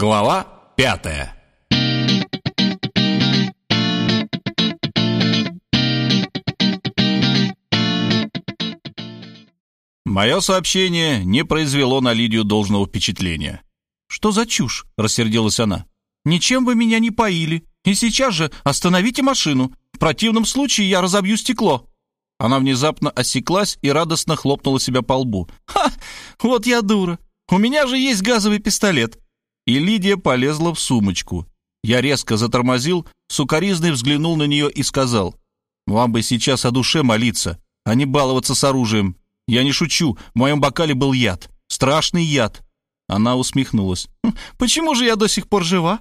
Глава пятая Мое сообщение не произвело на Лидию должного впечатления. «Что за чушь?» — рассердилась она. «Ничем вы меня не поили. И сейчас же остановите машину. В противном случае я разобью стекло». Она внезапно осеклась и радостно хлопнула себя по лбу. «Ха! Вот я дура! У меня же есть газовый пистолет!» И Лидия полезла в сумочку. Я резко затормозил, сукоризный взглянул на нее и сказал, «Вам бы сейчас о душе молиться, а не баловаться с оружием. Я не шучу, в моем бокале был яд, страшный яд». Она усмехнулась. «Хм, «Почему же я до сих пор жива?»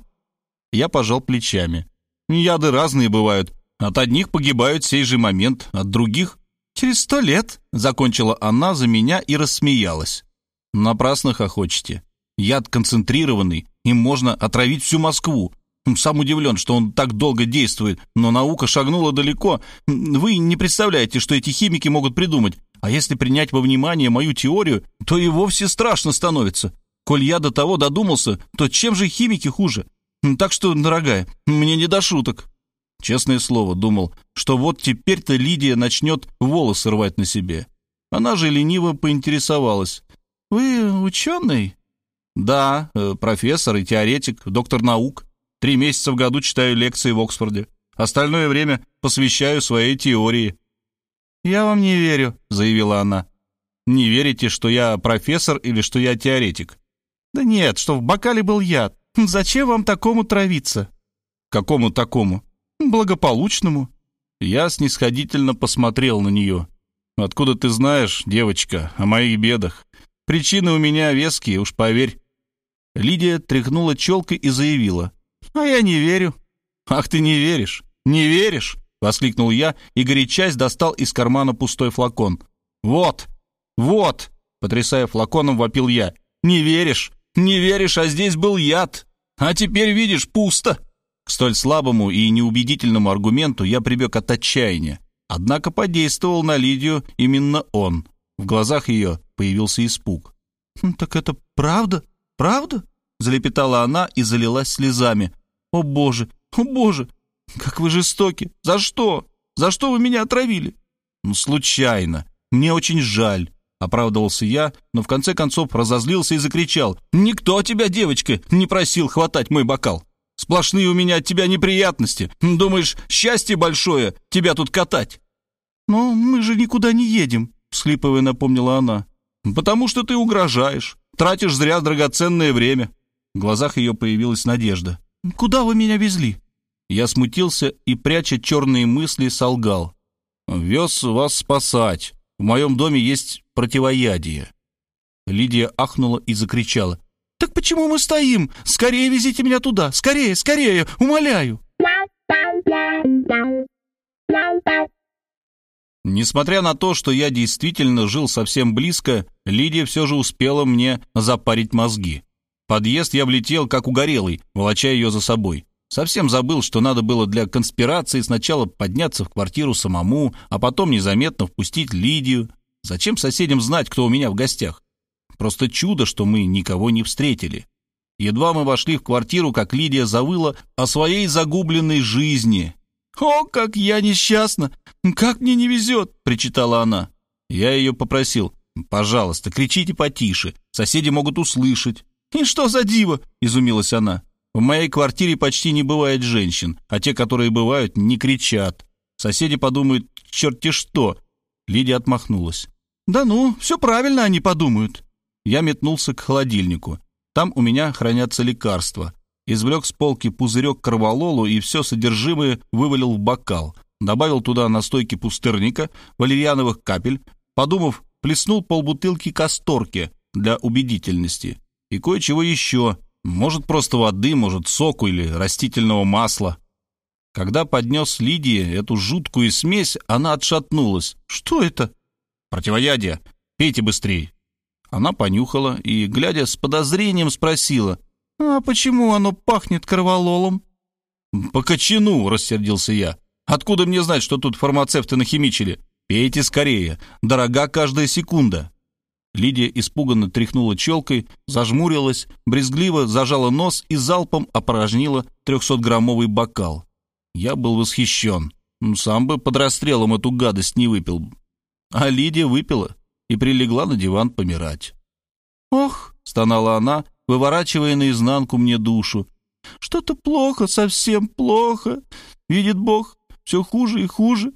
Я пожал плечами. «Яды разные бывают. От одних погибают в сей же момент, от других — через сто лет», — закончила она за меня и рассмеялась. «Напрасно хохочете. Яд концентрированный, им можно отравить всю Москву. Сам удивлен, что он так долго действует, но наука шагнула далеко. Вы не представляете, что эти химики могут придумать. А если принять во внимание мою теорию, то и вовсе страшно становится. Коль я до того додумался, то чем же химики хуже? Так что, дорогая, мне не до шуток. Честное слово, думал, что вот теперь-то Лидия начнет волосы рвать на себе. Она же лениво поинтересовалась. «Вы ученый?» «Да, э, профессор и теоретик, доктор наук. Три месяца в году читаю лекции в Оксфорде. Остальное время посвящаю своей теории». «Я вам не верю», — заявила она. «Не верите, что я профессор или что я теоретик?» «Да нет, что в бокале был яд. Зачем вам такому травиться?» «Какому такому?» благополучному». Я снисходительно посмотрел на нее. «Откуда ты знаешь, девочка, о моих бедах? Причины у меня веские, уж поверь». Лидия тряхнула челкой и заявила. «А я не верю». «Ах, ты не веришь? Не веришь?» — воскликнул я и, горячась, достал из кармана пустой флакон. «Вот! Вот!» — потрясая флаконом, вопил я. «Не веришь? Не веришь, а здесь был яд! А теперь, видишь, пусто!» К столь слабому и неубедительному аргументу я прибег от отчаяния. Однако подействовал на Лидию именно он. В глазах ее появился испуг. «Хм, «Так это правда? Правда?» — залепетала она и залилась слезами. «О боже! О боже! Как вы жестоки! За что? За что вы меня отравили?» «Ну, случайно. Мне очень жаль», — оправдывался я, но в конце концов разозлился и закричал. «Никто тебя, девочка, не просил хватать мой бокал. Сплошные у меня от тебя неприятности. Думаешь, счастье большое тебя тут катать?» «Но мы же никуда не едем», — всхлипывая напомнила она. «Потому что ты угрожаешь, тратишь зря драгоценное время». В глазах ее появилась надежда. «Куда вы меня везли?» Я смутился и, пряча черные мысли, солгал. «Вез вас спасать. В моем доме есть противоядие». Лидия ахнула и закричала. «Так почему мы стоим? Скорее везите меня туда! Скорее, скорее! Умоляю!» Несмотря на то, что я действительно жил совсем близко, Лидия все же успела мне запарить мозги. подъезд я влетел, как угорелый, волоча ее за собой. Совсем забыл, что надо было для конспирации сначала подняться в квартиру самому, а потом незаметно впустить Лидию. Зачем соседям знать, кто у меня в гостях? Просто чудо, что мы никого не встретили. Едва мы вошли в квартиру, как Лидия завыла о своей загубленной жизни. «О, как я несчастна! Как мне не везет!» — причитала она. Я ее попросил. «Пожалуйста, кричите потише, соседи могут услышать». «И что за диво?» — изумилась она. «В моей квартире почти не бывает женщин, а те, которые бывают, не кричат. Соседи подумают, черти что». Лидия отмахнулась. «Да ну, все правильно они подумают. Я метнулся к холодильнику. Там у меня хранятся лекарства. Извлек с полки пузырек корвалолу и все содержимое вывалил в бокал. Добавил туда настойки пустырника, валерьяновых капель. Подумав, плеснул полбутылки касторки для убедительности. И кое-чего еще. Может, просто воды, может, соку или растительного масла. Когда поднес Лидии эту жуткую смесь, она отшатнулась. «Что это?» «Противоядие. Пейте быстрее». Она понюхала и, глядя с подозрением, спросила, «А почему оно пахнет корвалолом?» «По кочану!» — рассердился я. «Откуда мне знать, что тут фармацевты нахимичили? Пейте скорее, дорога каждая секунда». Лидия испуганно тряхнула челкой, зажмурилась, брезгливо зажала нос и залпом опорожнила трехсотграммовый бокал. Я был восхищен. Сам бы под расстрелом эту гадость не выпил. А Лидия выпила и прилегла на диван помирать. «Ох!» — стонала она, выворачивая наизнанку мне душу. «Что-то плохо, совсем плохо. Видит Бог, все хуже и хуже.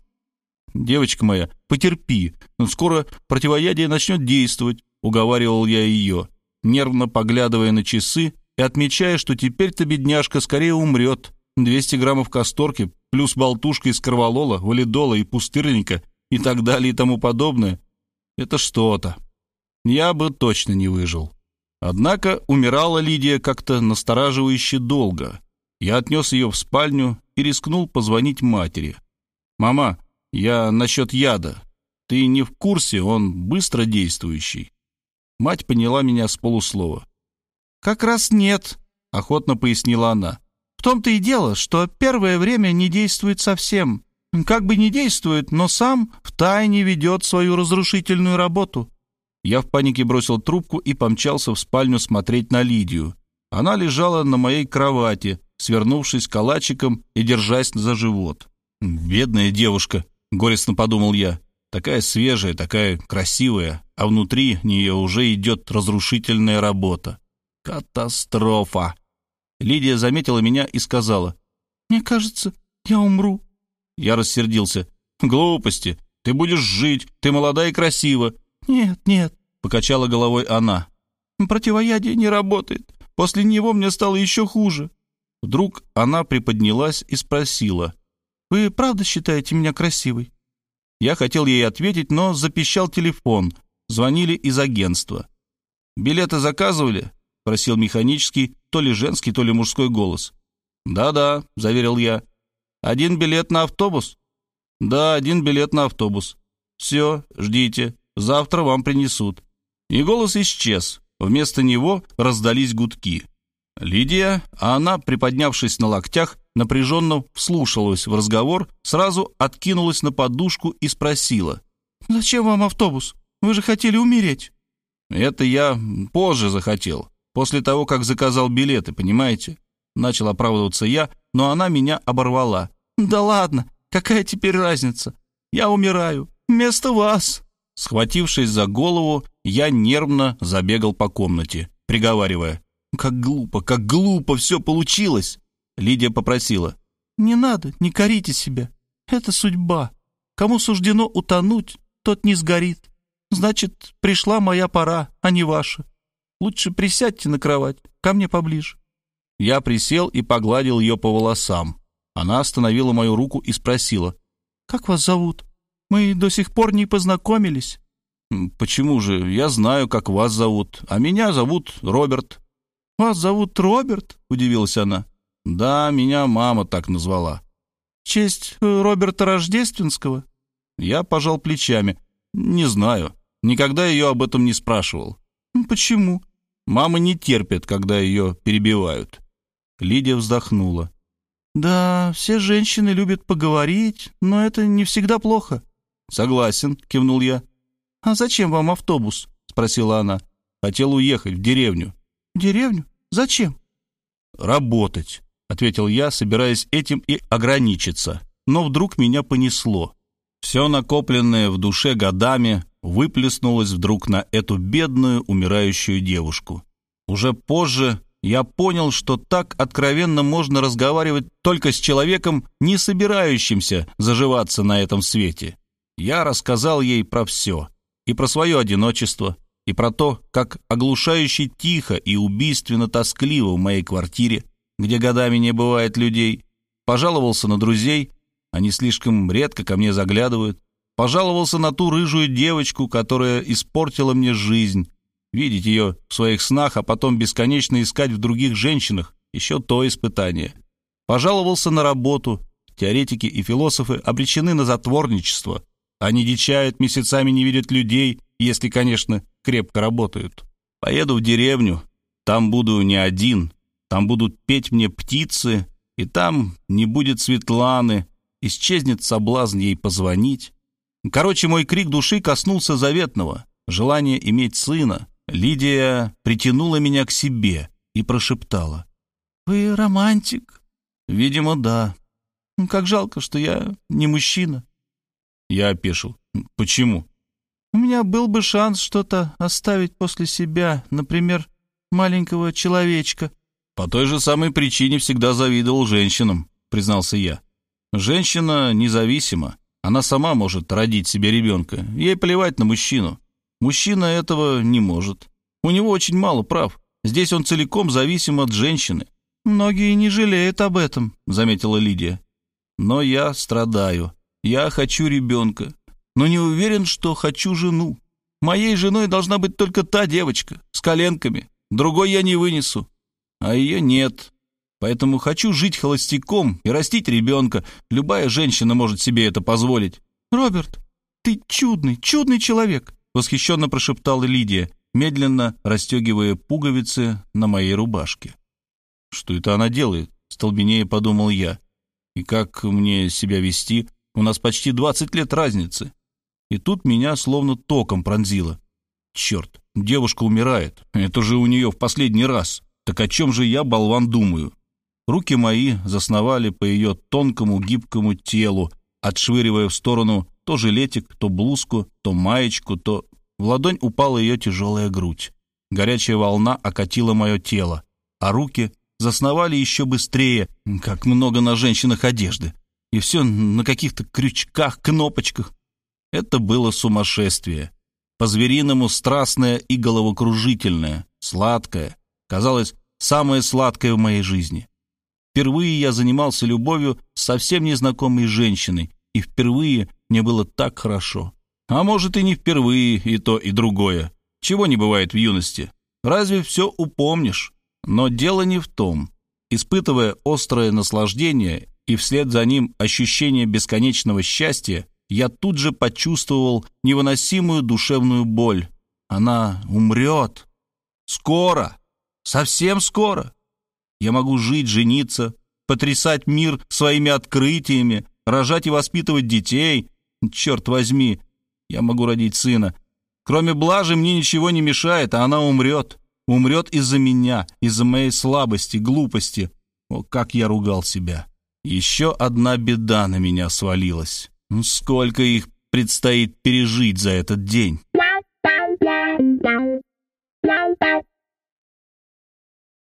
«Девочка моя, потерпи, скоро противоядие начнет действовать», — уговаривал я ее, нервно поглядывая на часы и отмечая, что теперь-то бедняжка скорее умрет. 200 граммов касторки плюс болтушка из корвалола, валидола и пустырника и так далее и тому подобное. Это что-то. Я бы точно не выжил. Однако умирала Лидия как-то настораживающе долго. Я отнес ее в спальню и рискнул позвонить матери. «Мама, я насчет яда. Ты не в курсе, он быстро действующий». Мать поняла меня с полуслова. «Как раз нет», — охотно пояснила она. «В том-то и дело, что первое время не действует совсем. Как бы не действует, но сам в тайне ведет свою разрушительную работу». Я в панике бросил трубку и помчался в спальню смотреть на Лидию. Она лежала на моей кровати, свернувшись калачиком и держась за живот. «Бедная девушка», — горестно подумал я. Такая свежая, такая красивая, а внутри нее уже идет разрушительная работа. Катастрофа! Лидия заметила меня и сказала. «Мне кажется, я умру». Я рассердился. «Глупости! Ты будешь жить, ты молода и красива». «Нет, нет», — покачала головой она. «Противоядие не работает. После него мне стало еще хуже». Вдруг она приподнялась и спросила. Вы правда считаете меня красивой?» Я хотел ей ответить, но запищал телефон. Звонили из агентства. «Билеты заказывали?» — просил механический, то ли женский, то ли мужской голос. «Да-да», — заверил я. «Один билет на автобус?» «Да, один билет на автобус. Все, ждите, завтра вам принесут». И голос исчез. Вместо него раздались гудки. Лидия, а она, приподнявшись на локтях, напряженно вслушалась в разговор, сразу откинулась на подушку и спросила. «Зачем вам автобус? Вы же хотели умереть». «Это я позже захотел, после того, как заказал билеты, понимаете?» Начал оправдываться я, но она меня оборвала. «Да ладно, какая теперь разница? Я умираю. Вместо вас». Схватившись за голову, я нервно забегал по комнате, приговаривая. «Как глупо, как глупо все получилось!» Лидия попросила. «Не надо, не корите себя. Это судьба. Кому суждено утонуть, тот не сгорит. Значит, пришла моя пора, а не ваша. Лучше присядьте на кровать, ко мне поближе». Я присел и погладил ее по волосам. Она остановила мою руку и спросила. «Как вас зовут? Мы до сих пор не познакомились». «Почему же? Я знаю, как вас зовут. А меня зовут Роберт». «Вас зовут Роберт?» — удивилась она. «Да, меня мама так назвала». «В честь э, Роберта Рождественского?» Я пожал плечами. «Не знаю. Никогда ее об этом не спрашивал». «Почему?» «Мама не терпит, когда ее перебивают». Лидия вздохнула. «Да, все женщины любят поговорить, но это не всегда плохо». «Согласен», — кивнул я. «А зачем вам автобус?» — спросила она. «Хотел уехать в деревню». «В деревню? Зачем?» «Работать» ответил я, собираясь этим и ограничиться. Но вдруг меня понесло. Все накопленное в душе годами выплеснулось вдруг на эту бедную умирающую девушку. Уже позже я понял, что так откровенно можно разговаривать только с человеком, не собирающимся заживаться на этом свете. Я рассказал ей про все. И про свое одиночество, и про то, как оглушающе тихо и убийственно тоскливо в моей квартире, где годами не бывает людей, пожаловался на друзей, они слишком редко ко мне заглядывают, пожаловался на ту рыжую девочку, которая испортила мне жизнь, видеть ее в своих снах, а потом бесконечно искать в других женщинах, еще то испытание. Пожаловался на работу, теоретики и философы обречены на затворничество, они дичают, месяцами не видят людей, если, конечно, крепко работают. Поеду в деревню, там буду не один, там будут петь мне птицы, и там не будет Светланы, исчезнет соблазн ей позвонить. Короче, мой крик души коснулся заветного. желание иметь сына, Лидия притянула меня к себе и прошептала. «Вы романтик?» «Видимо, да. Как жалко, что я не мужчина». Я опешил. «Почему?» «У меня был бы шанс что-то оставить после себя, например, маленького человечка». «По той же самой причине всегда завидовал женщинам», — признался я. «Женщина независима. Она сама может родить себе ребенка. Ей плевать на мужчину. Мужчина этого не может. У него очень мало прав. Здесь он целиком зависим от женщины. «Многие не жалеют об этом», — заметила Лидия. «Но я страдаю. Я хочу ребенка, но не уверен, что хочу жену. Моей женой должна быть только та девочка с коленками. Другой я не вынесу. А ее нет. Поэтому хочу жить холостяком и растить ребенка. Любая женщина может себе это позволить. «Роберт, ты чудный, чудный человек», — восхищенно прошептала Лидия, медленно расстегивая пуговицы на моей рубашке. «Что это она делает?» — столбенее подумал я. «И как мне себя вести? У нас почти двадцать лет разницы». И тут меня словно током пронзило. «Черт, девушка умирает. Это же у нее в последний раз. Так о чем же я, болван, думаю?» Руки мои засновали по ее тонкому гибкому телу, отшвыривая в сторону то жилетик, то блузку, то маечку, то... В ладонь упала ее тяжелая грудь. Горячая волна окатила мое тело, а руки засновали еще быстрее, как много на женщинах одежды. И все на каких-то крючках, кнопочках. Это было сумасшествие. По-звериному страстное и головокружительное, сладкое. Казалось, самое сладкое в моей жизни. Впервые я занимался любовью с совсем незнакомой женщиной, и впервые мне было так хорошо. А может, и не впервые, и то, и другое. Чего не бывает в юности? Разве все упомнишь? Но дело не в том. Испытывая острое наслаждение и вслед за ним ощущение бесконечного счастья, я тут же почувствовал невыносимую душевную боль. Она умрет. Скоро. Совсем скоро. Я могу жить, жениться, потрясать мир своими открытиями, рожать и воспитывать детей. Черт возьми, я могу родить сына. Кроме блажи мне ничего не мешает, а она умрет. Умрет из-за меня, из-за моей слабости, глупости. О, как я ругал себя. Еще одна беда на меня свалилась. Ну, сколько их предстоит пережить за этот день.